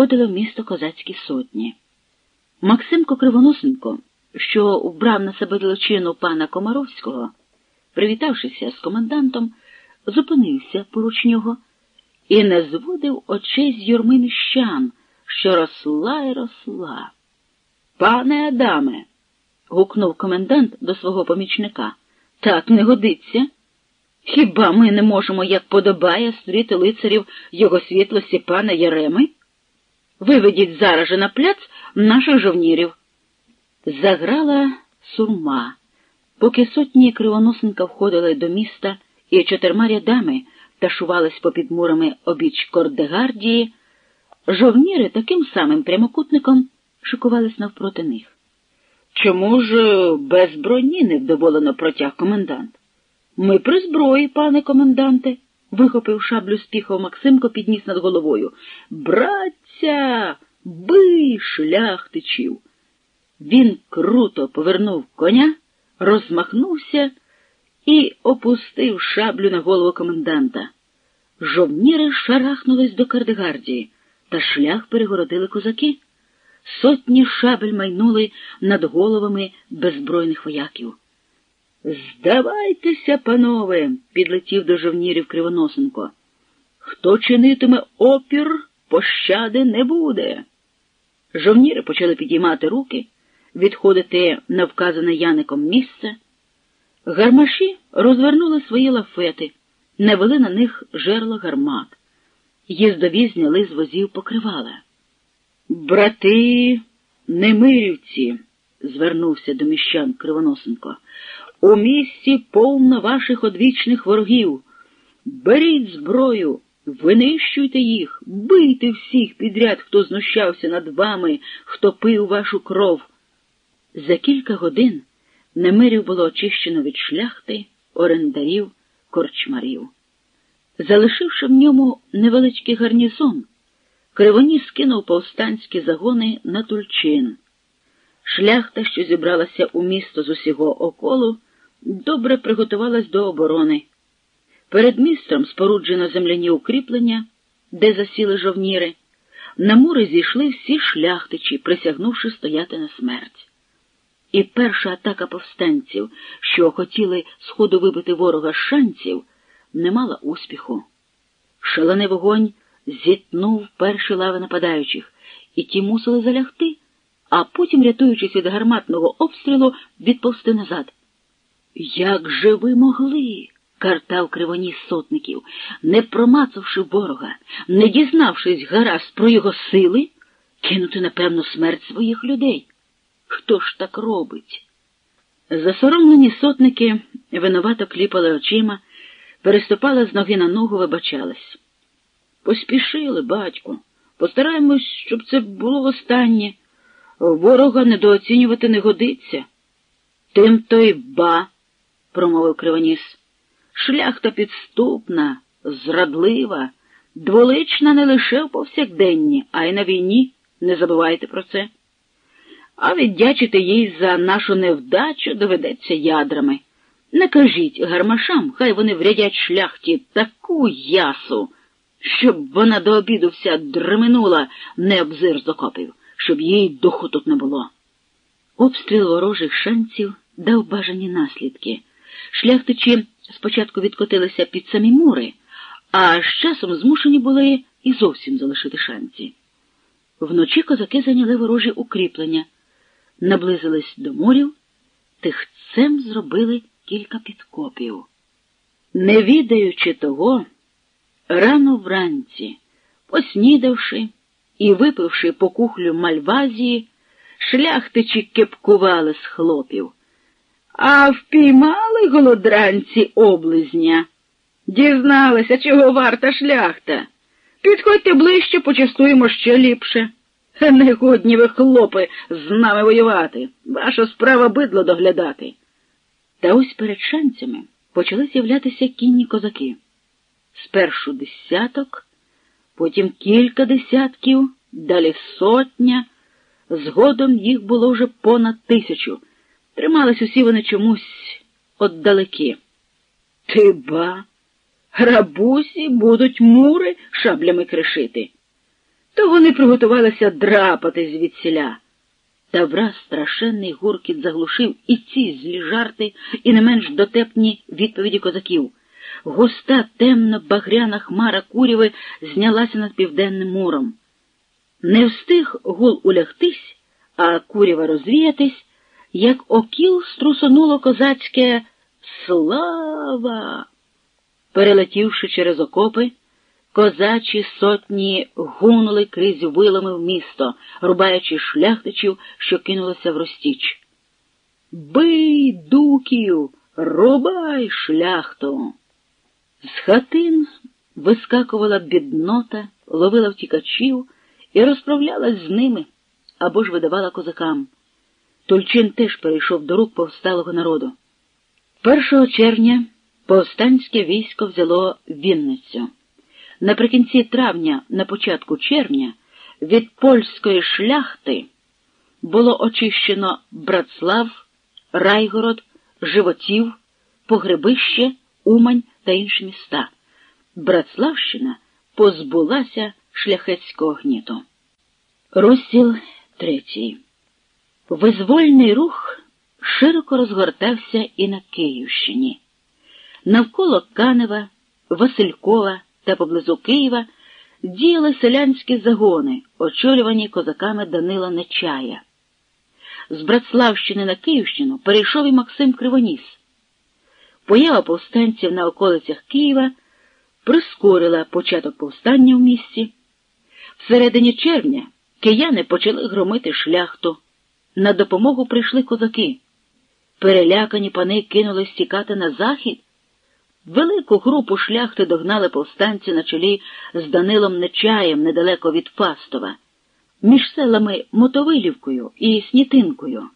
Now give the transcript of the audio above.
входили в місто козацькі сотні. Максимко Кривоносенко, що вбрав на себе личину пана Комаровського, привітавшися з комендантом, зупинився поруч нього і не зводив очей з юрми міщан, що росла й росла. Пане Адаме, гукнув комендант до свого помічника, так не годиться. Хіба ми не можемо, як подобає, стріти лицарів його світлості пана Єреми? Виведіть зараз же на пляц наших жовнірів. Заграла сурма. Поки сотні кривоносенка входили до міста і чотирма рядами ташувались попід мурами обіч Кордегардії, жовніри таким самим прямокутником шикувались навпроти них. Чому ж без броні невдоволено протяг комендант? Ми при зброї, пане коменданте, вихопив шаблю з піхов Максимко, підніс над головою. Братця, бий, шляхтичів. Він круто повернув коня, розмахнувся і опустив шаблю на голову коменданта. Жовніри шарахнулись до Кардегардії, та шлях перегородили козаки. Сотні шабель майнули над головами беззбройних вояків. Здавайтеся, панове, підлетів до жовнірів Кривоносенко. Хто чинитиме опір, пощади не буде. Жовніри почали підіймати руки, відходити на вказане Яником місце. Гармаші розвернули свої лафети, навели на них жерла гармат. Їздові зняли з возів покривала. Брати немирівці, звернувся до міщан Кривоносенко, у місті повно ваших одвічних ворогів. Беріть зброю, винищуйте їх, бийте всіх підряд, хто знущався над вами, хто пив вашу кров. За кілька годин немирів було очищено від шляхти, орендарів, корчмарів. Залишивши в ньому невеличкий гарнізон, Кривоніс скинув повстанські загони на Тульчин. Шляхта, що зібралася у місто з усього околу, добре приготувалась до оборони. Перед містом споруджено земляні укріплення, де засіли жовніри. На мури зійшли всі шляхтичі, присягнувши стояти на смерть. І перша атака повстанців, що хотіли сходу вибити ворога шанців, не мала успіху. Шалений вогонь зітнув перші лави нападаючих, і ті мусили залягти, а потім, рятуючись від гарматного обстрілу, відповсти назад. Як же ви могли? Картав кривоніс сотників, не промацавши ворога, не дізнавшись гаразд про його сили, кинути, напевно, смерть своїх людей. Хто ж так робить? Засоромлені сотники винувато кліпали очима, переступали з ноги на ногу, вибачались. Поспішили, батько, постараємось, щоб це було останнє. Ворога недооцінювати не годиться. Тим то й ба, промовив Кривоніс. Шляхта підступна, зрадлива, дволична не лише в повсякденні, а й на війні. Не забувайте про це. А віддячити їй за нашу невдачу доведеться ядрами. Не кажіть гармашам, хай вони врядять шляхті таку ясу, щоб вона до обіду вся дременула не обзир з окопів, щоб їй духу тут не було. Обстріл ворожих шанців дав бажані наслідки. Шляхтичі спочатку відкотилися під самі мури, а з часом змушені були і зовсім залишити шанці. Вночі козаки зайняли ворожі укріплення, наблизились до морів, тихцем зробили кілька підкопів. Не відаючи того, рано вранці, поснідавши і випивши по кухлю мальвазії, шляхтичі кепкували з хлопів. А впіймали голодранці облизня. Дізналися, чого варта шляхта. Підходьте ближче, почастуємо ще ліпше. Негодні ви, хлопи, з нами воювати. Ваша справа бидло доглядати. Та ось перед шанцями почали з'являтися кінні козаки. Спершу десяток, потім кілька десятків, далі сотня. Згодом їх було вже понад тисячу. Тримались усі вони чомусь отдалеки. Ти ба, рабусі будуть мури шаблями кришити. то вони приготувалися драпати звідсіля. Та враз страшенний гуркіт заглушив і ці злі жарти, і не менш дотепні відповіді козаків. Густа темно багряна хмара куряви знялася над південним муром. Не встиг гул улягтись, а курява розвіятись, як окіл струсонуло козацьке Слава! Перелетівши через окопи, козачі сотні гунули крізь вилами в місто, рубаючи шляхтичів, що кинулися в розтіч. Бий, дуків, рубай шляхту! З хатин вискакувала біднота, ловила втікачів і розправлялась з ними або ж видавала козакам. Тульчин теж перейшов до рук повсталого народу. 1 червня повстанське військо взяло Вінницю. Наприкінці травня, на початку червня, від польської шляхти було очищено Братслав, Райгород, Животів, Погребище, Умань та інші міста. Братславщина позбулася шляхетського гніту. Розділ третій. Визвольний рух широко розгортався і на Київщині. Навколо Канева, Василькова та поблизу Києва діяли селянські загони, очолювані козаками Данила Нечая. З Братславщини на Київщину перейшов і Максим Кривоніс. Поява повстанців на околицях Києва прискорила початок повстання в місті. В середині червня кияни почали громити шляхту. На допомогу прийшли козаки. Перелякані пани кинулись тікати на захід. Велику групу шляхти догнали повстанці на чолі з Данилом Нечаєм недалеко від Фастова, між селами Мотовилівкою і Снітинкою.